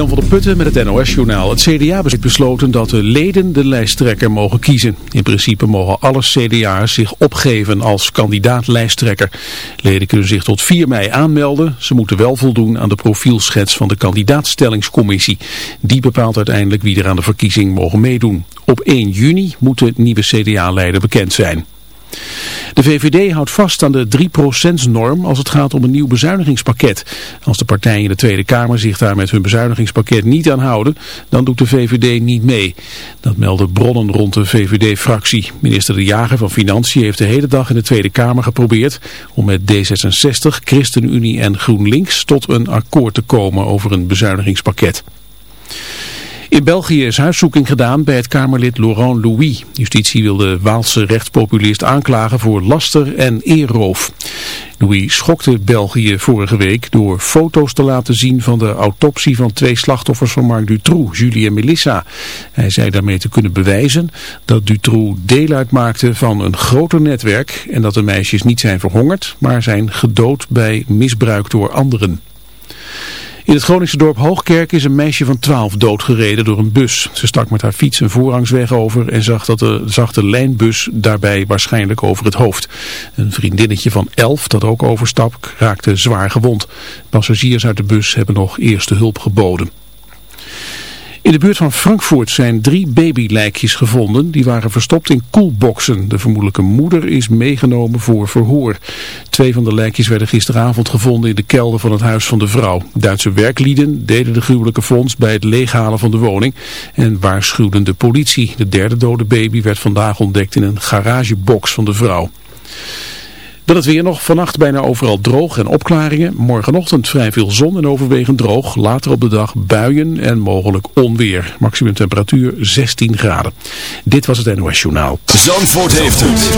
Jan van der Putten met het NOS-journaal. Het CDA heeft besloten dat de leden de lijsttrekker mogen kiezen. In principe mogen alle CDA's zich opgeven als kandidaat-lijsttrekker. Leden kunnen zich tot 4 mei aanmelden. Ze moeten wel voldoen aan de profielschets van de kandidaatstellingscommissie. Die bepaalt uiteindelijk wie er aan de verkiezing mogen meedoen. Op 1 juni moet de nieuwe CDA-leider bekend zijn. De VVD houdt vast aan de 3%-norm als het gaat om een nieuw bezuinigingspakket. Als de partijen in de Tweede Kamer zich daar met hun bezuinigingspakket niet aan houden, dan doet de VVD niet mee. Dat melden bronnen rond de VVD-fractie. Minister De Jager van Financiën heeft de hele dag in de Tweede Kamer geprobeerd om met D66, ChristenUnie en GroenLinks tot een akkoord te komen over een bezuinigingspakket. In België is huiszoeking gedaan bij het Kamerlid Laurent Louis. Justitie wil de Waalse rechtspopulist aanklagen voor laster en eerroof. Louis schokte België vorige week door foto's te laten zien van de autopsie van twee slachtoffers van Marc Dutroux, Julie en Melissa. Hij zei daarmee te kunnen bewijzen dat Dutroux deel uitmaakte van een groter netwerk en dat de meisjes niet zijn verhongerd, maar zijn gedood bij misbruik door anderen. In het Groningse dorp Hoogkerk is een meisje van 12 doodgereden door een bus. Ze stak met haar fiets een voorrangsweg over en zag, dat de, zag lijnbus daarbij waarschijnlijk over het hoofd. Een vriendinnetje van 11 dat ook overstak raakte zwaar gewond. Passagiers uit de bus hebben nog eerste hulp geboden. In de buurt van Frankfurt zijn drie babylijkjes gevonden. Die waren verstopt in koelboxen. De vermoedelijke moeder is meegenomen voor verhoor. Twee van de lijkjes werden gisteravond gevonden in de kelder van het huis van de vrouw. Duitse werklieden deden de gruwelijke fonds bij het leeghalen van de woning en waarschuwden de politie. De derde dode baby werd vandaag ontdekt in een garagebox van de vrouw. Dan het weer nog vannacht bijna overal droog en opklaringen. Morgenochtend vrij veel zon en overwegend droog. Later op de dag buien en mogelijk onweer. Maximum temperatuur 16 graden. Dit was het NOS Journaal. Zandvoort heeft het.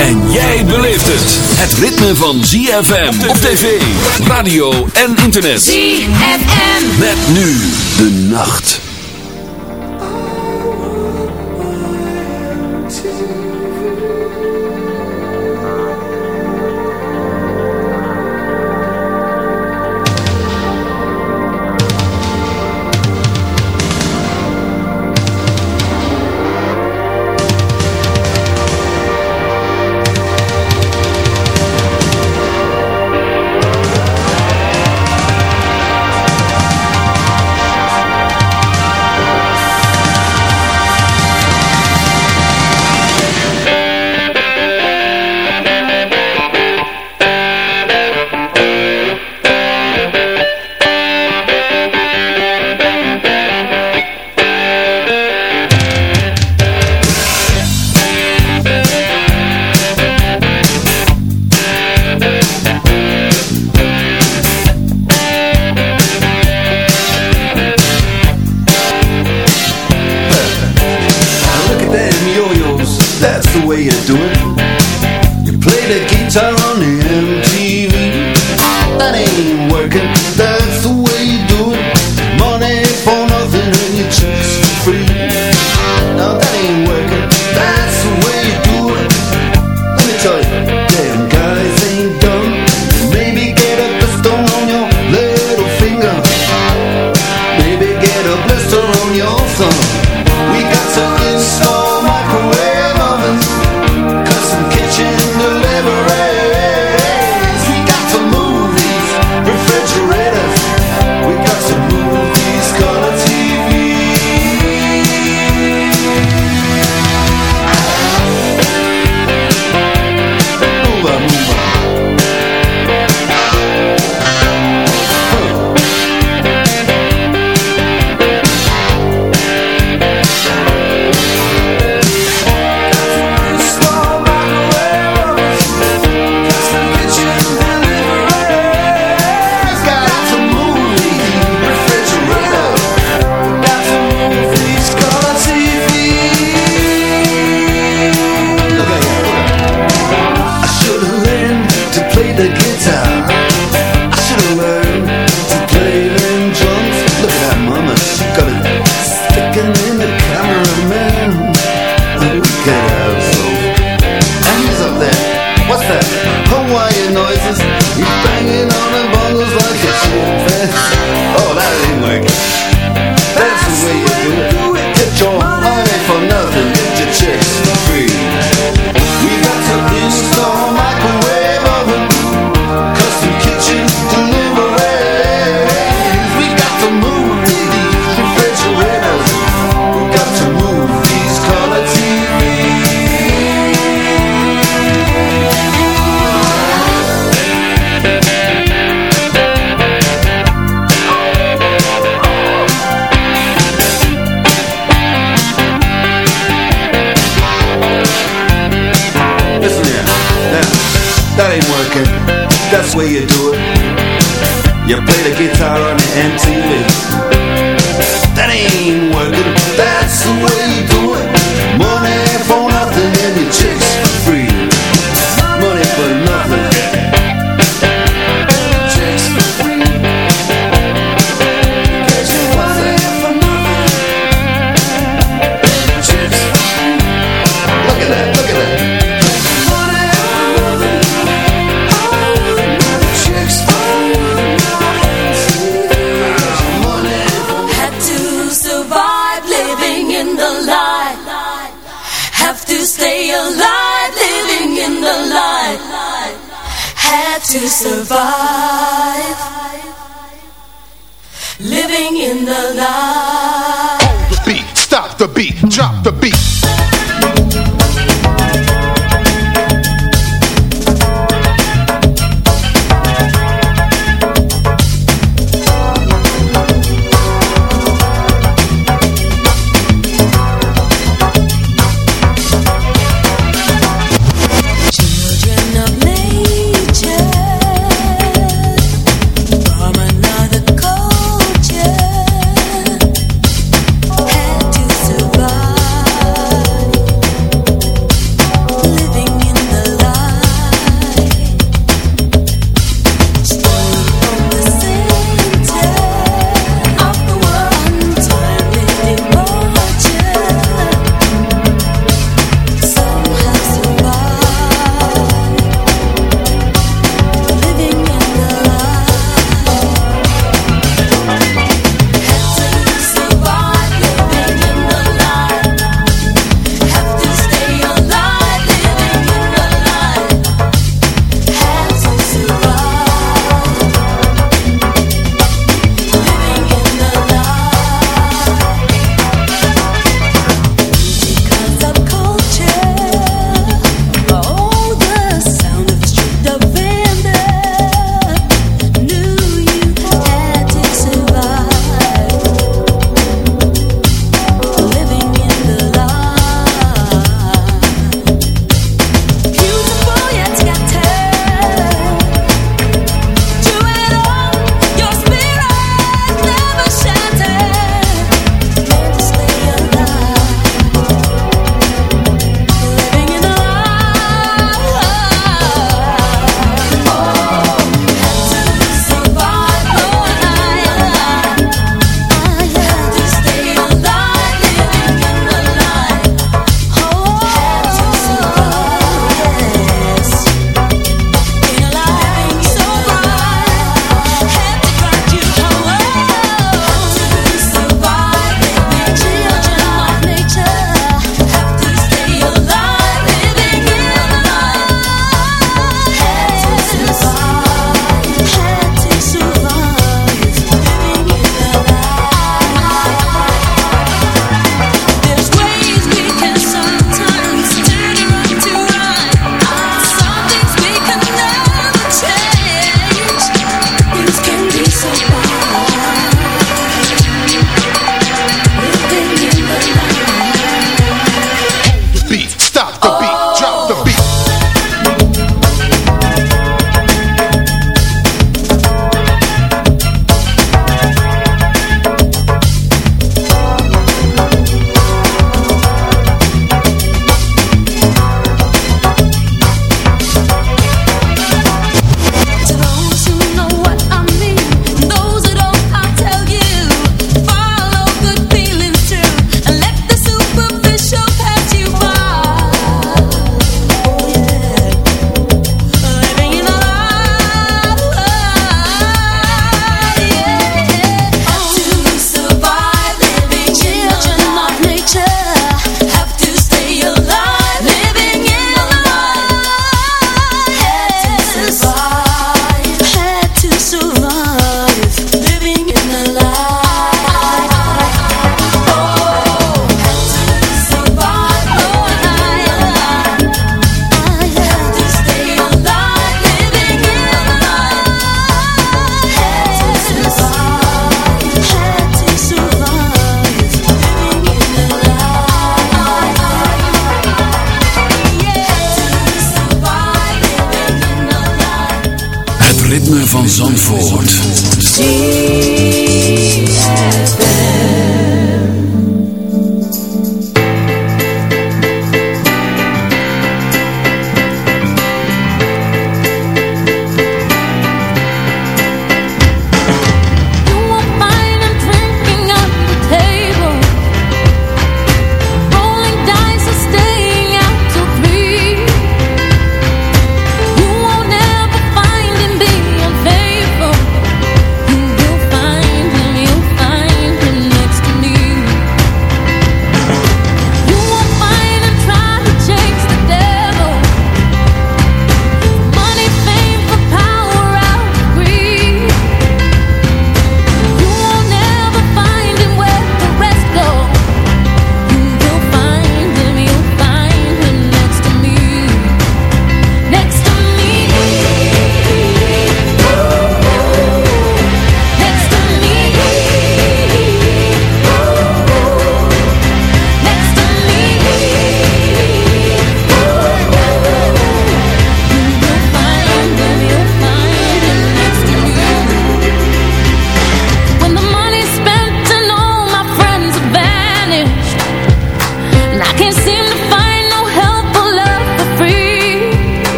En jij beleeft het. Het ritme van ZFM op tv, radio en internet. ZFM. Met nu de nacht. That ain't working, that's where you do it. You play the guitar on MTV That ain't working.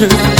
Hoje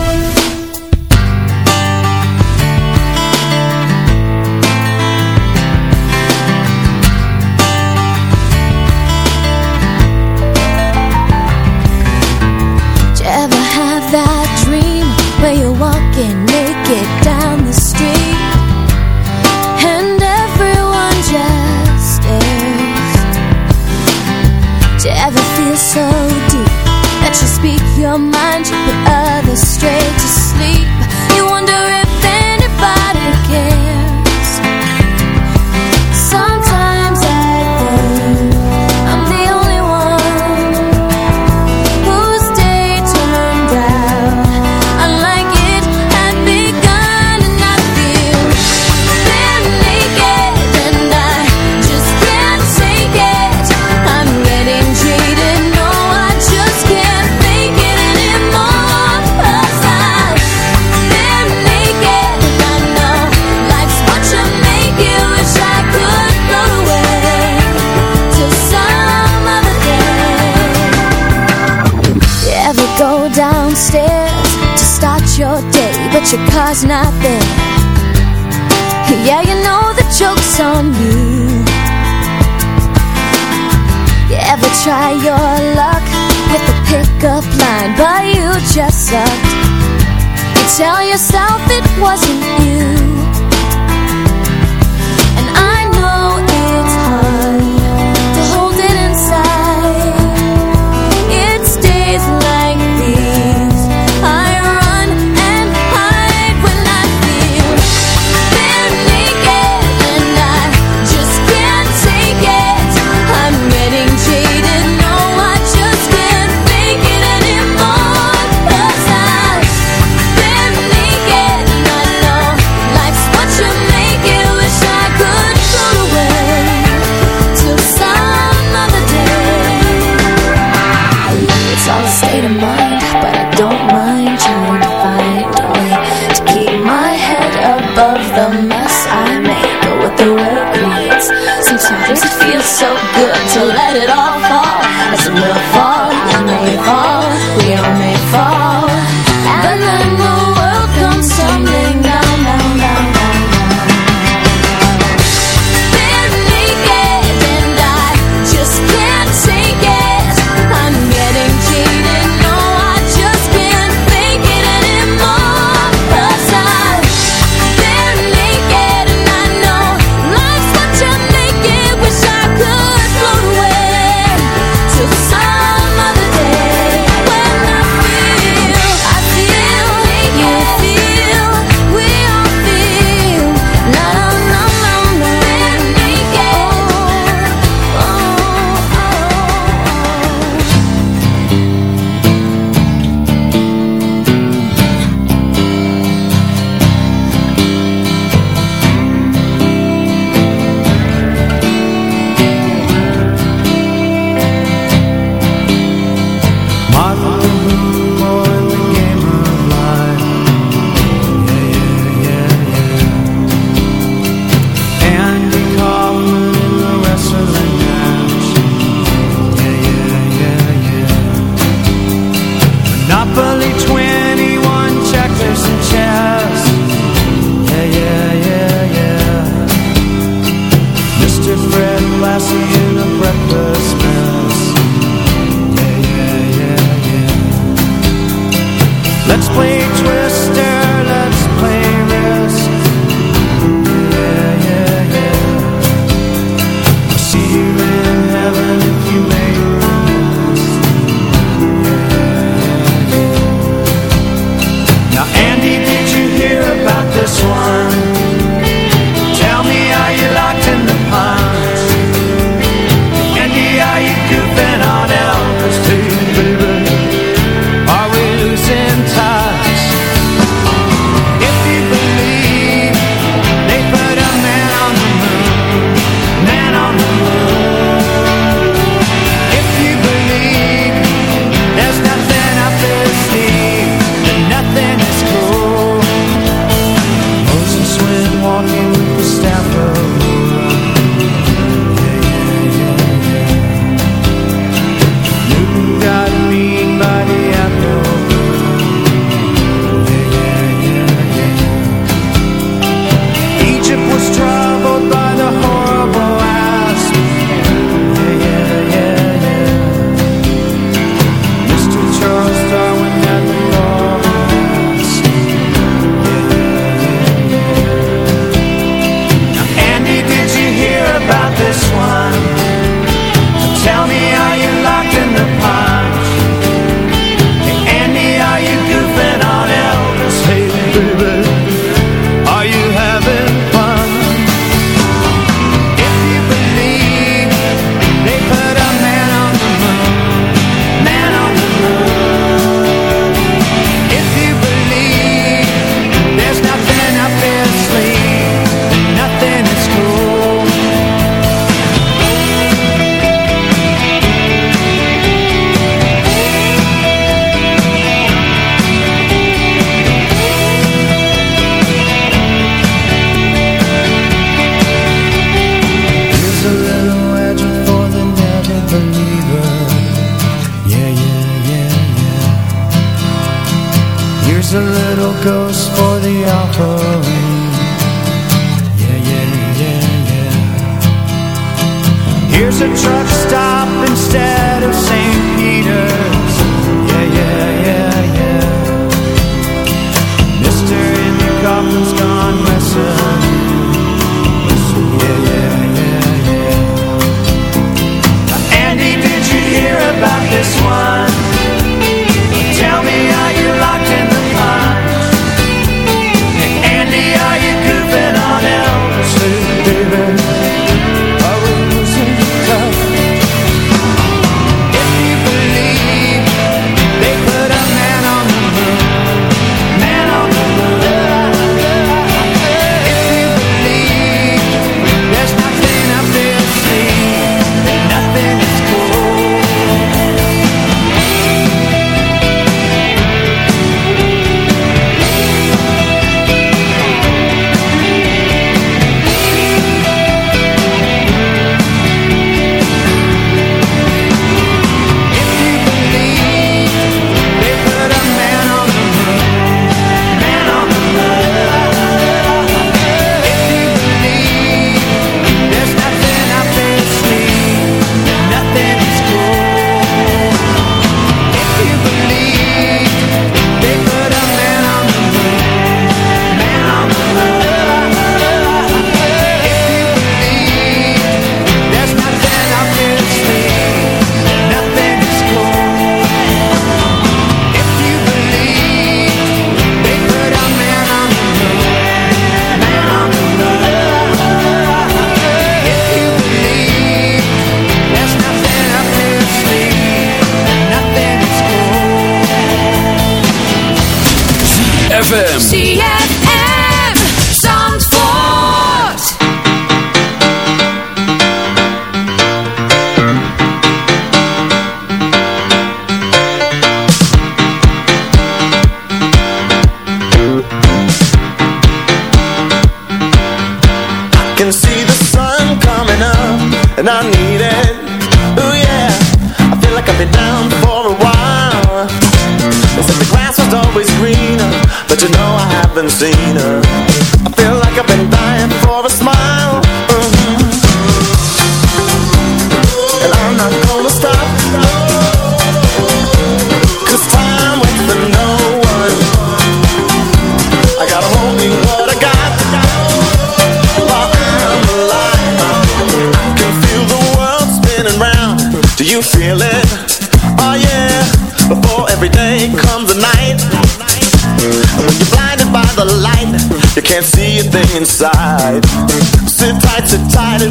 was not there Yeah, you know the joke's on you. You ever try your luck with the pickup line But you just sucked. You tell yourself it wasn't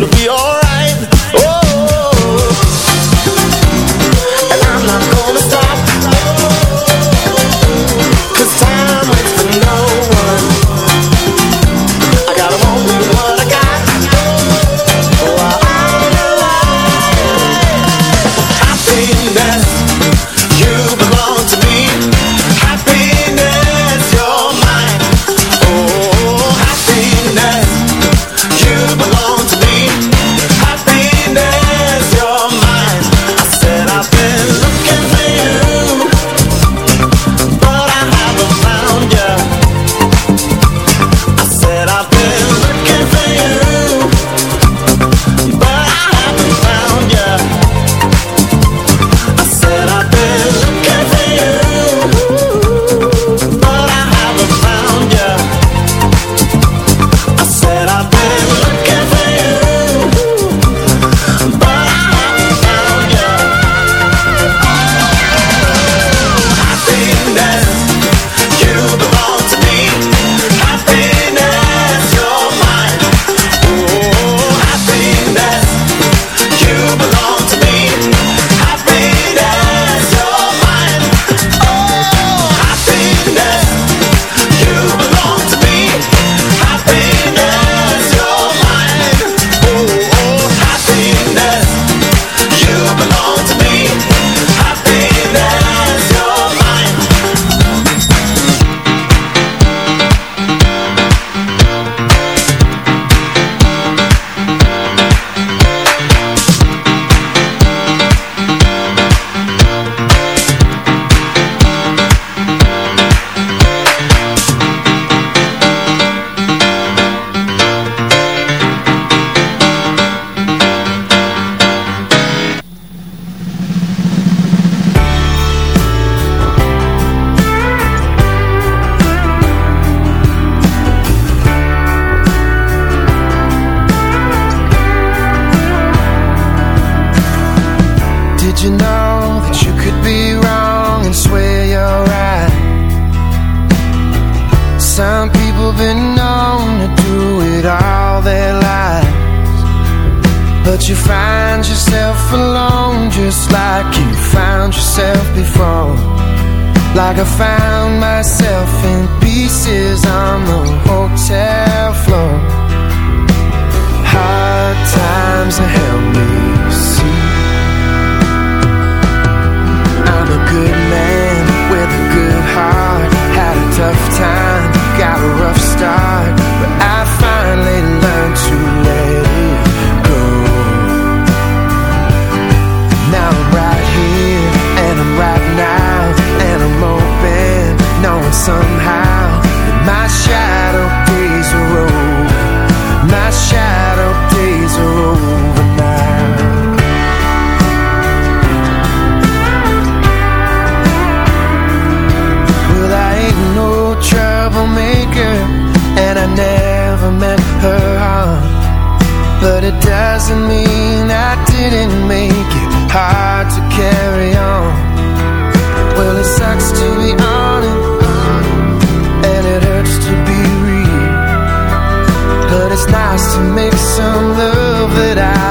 it'll be alright.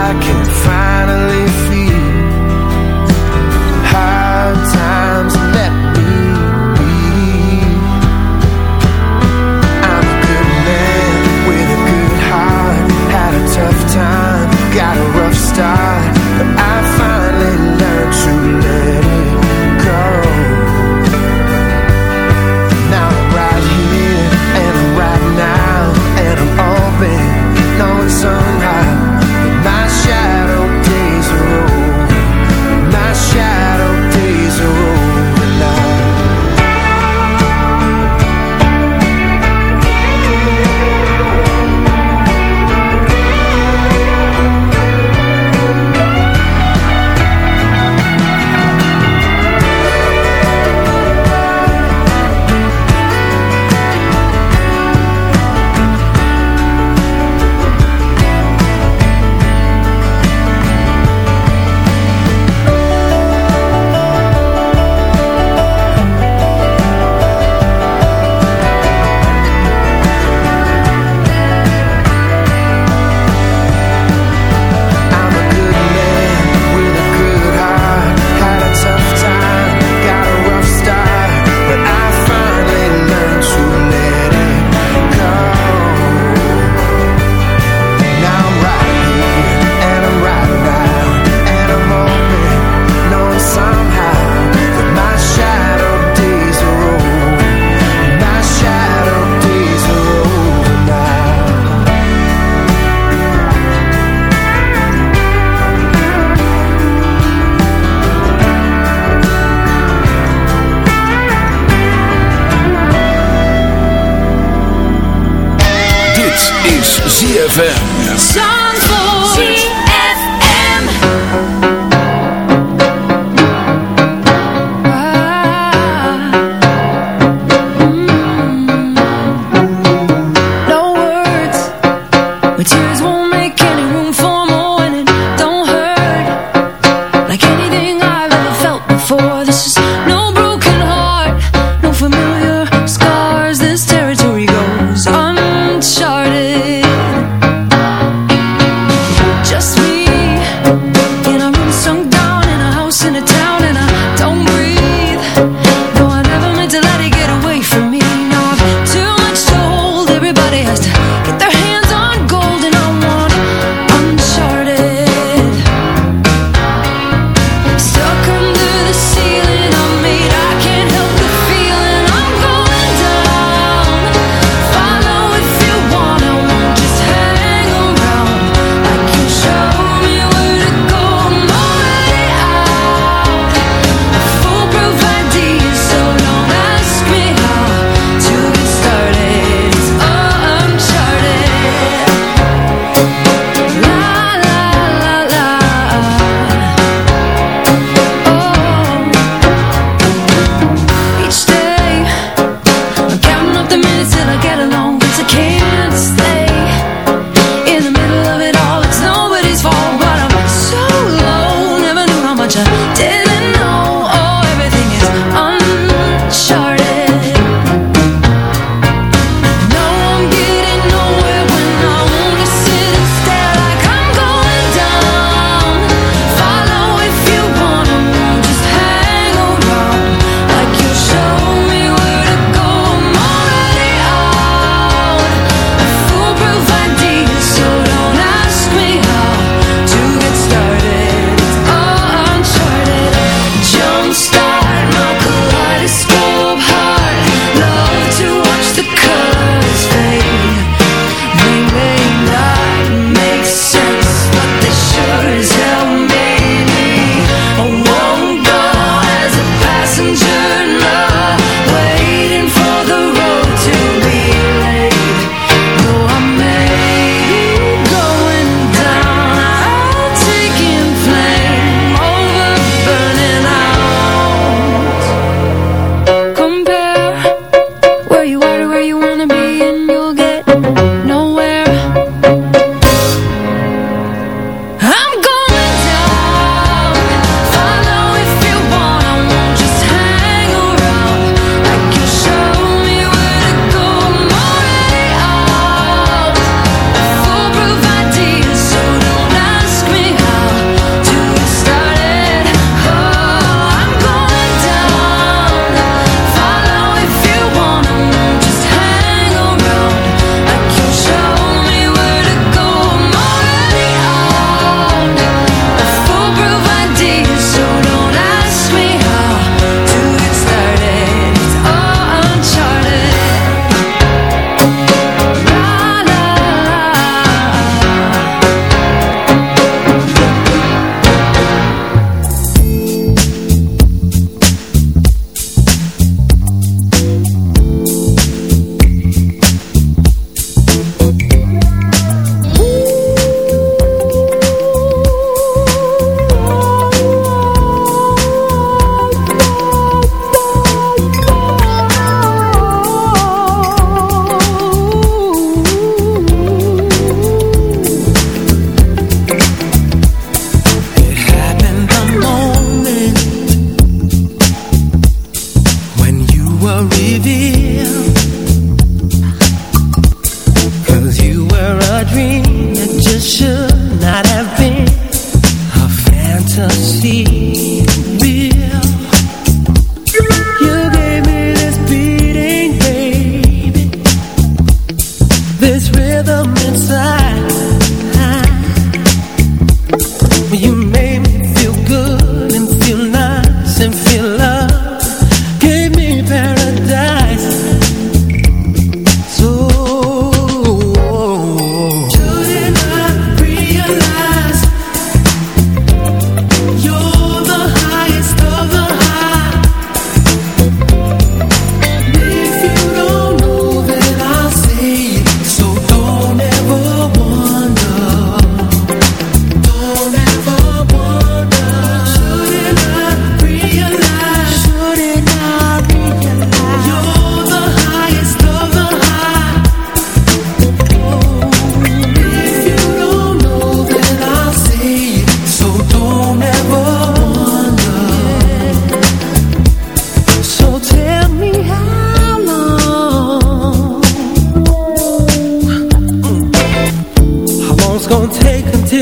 I can ZFM.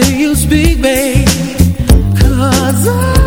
till you speak, babe. Cause I